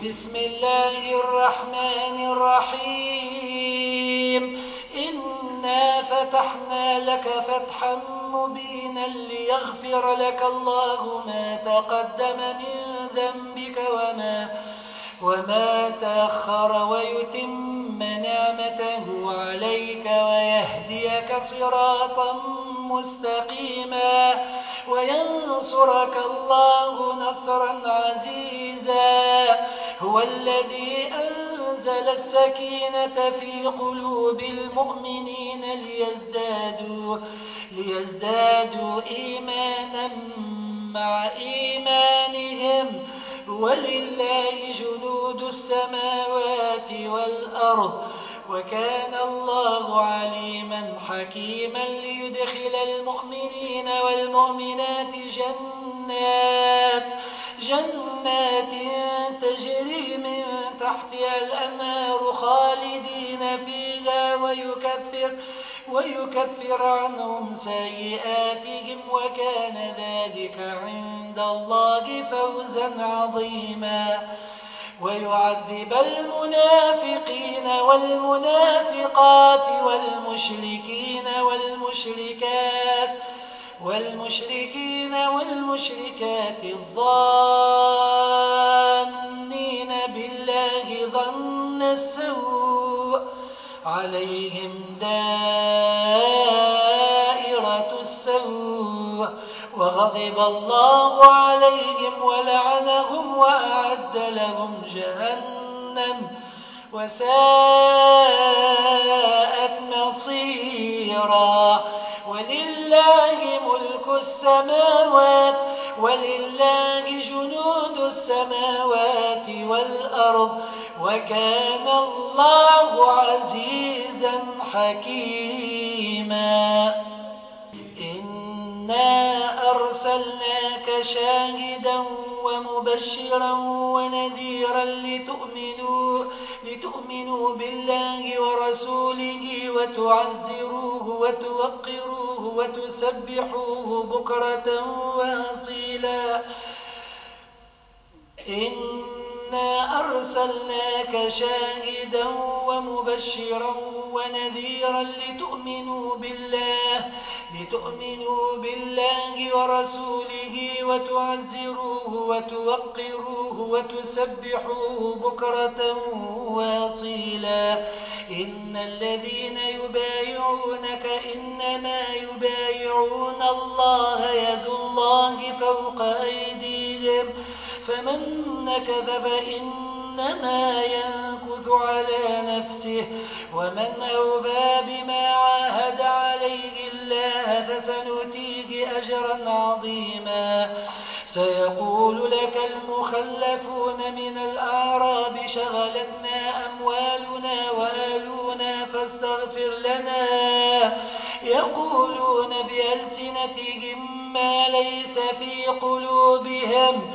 بسم الله الرحمن الرحيم. إنا فتحنا لك فتحا مبينا ليغفر لك الله ما تقدم من ذنبك وما, وما تأخر ويتم نعمته عليك ويهديك صراطا مستقيما وينصرك الله نصرا عزيزا. هو الذي أنزل السكينة في قلوب المؤمنين ليزدادوا, ليزدادوا إيمانا مع إيمانهم. ولله جنود السماوات والأرض وكان الله عليما حكيما ليدخل المؤمنين والمؤمنات جنات جنات تجري من تحتها الأنهار خالدين فيها ويكفر, ويكفر عنهم سيئاتهم وكان ذلك عند الله فوزا عظيما. ويعذب المنافقين والمنافقات والمشركين والمشركات والمشركين والمشركات الظانين بالله ظن السوء عليهم دائرة السوء وغضب الله عليهم ولعنهم وأعد لهم جهنم وساءت مصيرا. ولله ملك السماوات ولله جنود السماوات والأرض وكان الله عزيزا حكيما. إنا أرسلناك شاهدا ومبشرا ونذيرا لتؤمنوا, لتؤمنوا بالله ورسوله وتعزروه وتوقروه وتسبحوه بكرة وأصيلا. إنا أرسلناك شاهدا ومبشرا ونذيرا لتؤمنوا بالله لتؤمنوا بالله ورسوله وتعزروه وتوقروه وتسبحوه بكرة وأصيلا. إن الذين يبايعونك إنما يبايعون الله يد الله فوق أيديهم. فمن نكث فإنما ينكث على نفسه ومن أوفى بما عاهد عليه الله فسنؤتيه أجرا عظيما. سيقول لك المخلفون من الأعراب شغلتنا أموالنا وآلونا فاستغفر لنا. يقولون بألسنتهم ما ليس في قلوبهم.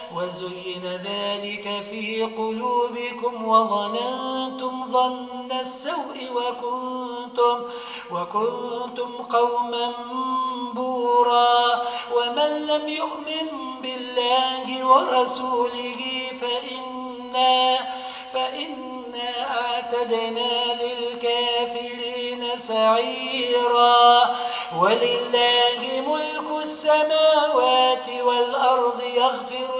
وزين ذلك في قلوبكم وظننتم ظن السوء وكنتم, وكنتم قوما بورا ومن لم يؤمن بالله ورسوله فإنا, فإنا أعتدنا للكافرين سعيرا ولله ملك السماوات والأرض يغفر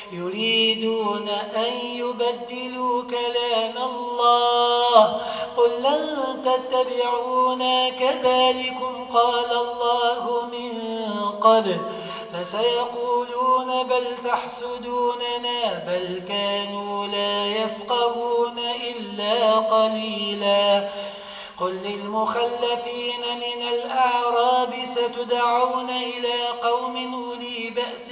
يريدون أن يبدلوا كلام الله. قل لن تتبعونا كذلكم قال الله من قبل. فسيقولون بل تحسدوننا بل كانوا لا يفقهون إلا قليلا. قل للمخلفين من الأعراب ستدعون إلى قوم أولي بأس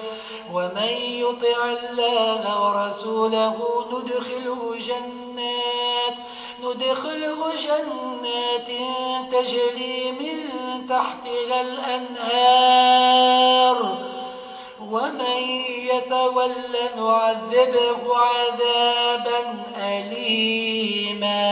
ومن يطع الله ورسوله ندخله جنات ندخله جنات تجري من تحتها الأنهار. ومن يتول نعذبه عذابا أليما.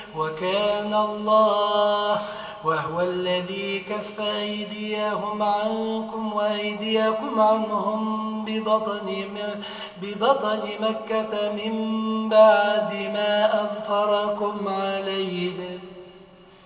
وكان الله وهو الذي كف أيديهم عنكم وأيديكم عنهم ببطن, ببطن مكة من بعد ما أظفركم عليهم.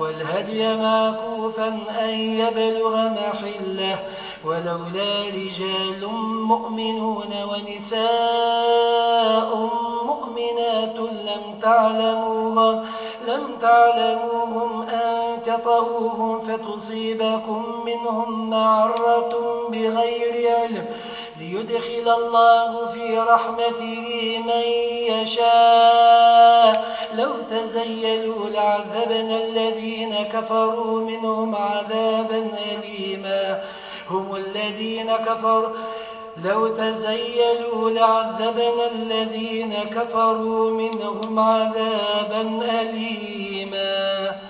والهدي معكوفا أن يبلغ محله ولولا رجال مؤمنون ونساء مؤمنات لم تعلموهم, لم تعلموهم أن تطهوهم فتصيبكم منهم معرة بغير علم. ليدخل الله في رحمته من يشاء. لو تزيلوا لعذبنا الذين كفروا منهم عذابا أليما. هم الذين كفروا لو تزيلوا لعذبنا الذين كفروا منهم عذابا أليما.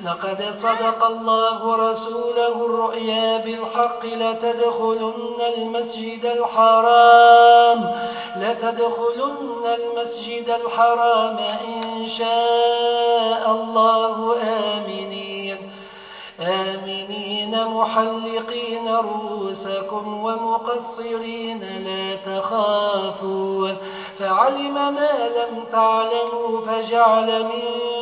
لقد صدق الله رسوله الرؤيا بالحق لتدخلن المسجد الحرام لتدخلن المسجد الحرام إن شاء الله آمنين. آمنين محلقين رؤوسكم ومقصرين لا تخافون. فعلم ما لم تعلموا فجعل من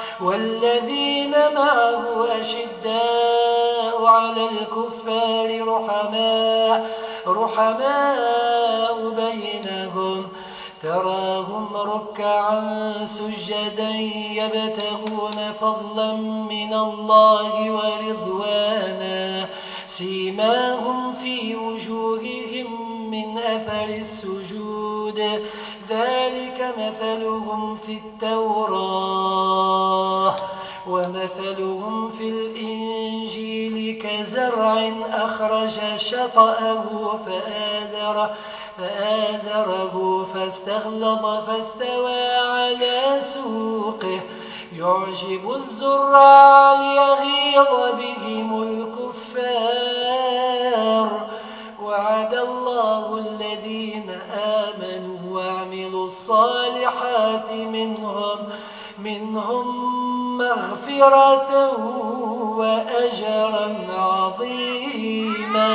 والذين معه أشداء على الكفار رحماء, رحماء بينهم. تراهم ركعا سجدا يبتغون فضلا من الله ورضوانا. سيماهم في وجوههم من أثر السجود. ذلك مثلهم في التوراة ومثلهم في الإنجيل كزرع أخرج شطأه فآزره, فآزره فاستغلظ فاستوى على سوقه. يعجب الزراع ليغيظ بهم الكفار. وعد الله الصالحات منهم منهم مغفرة وأجرا عظيما.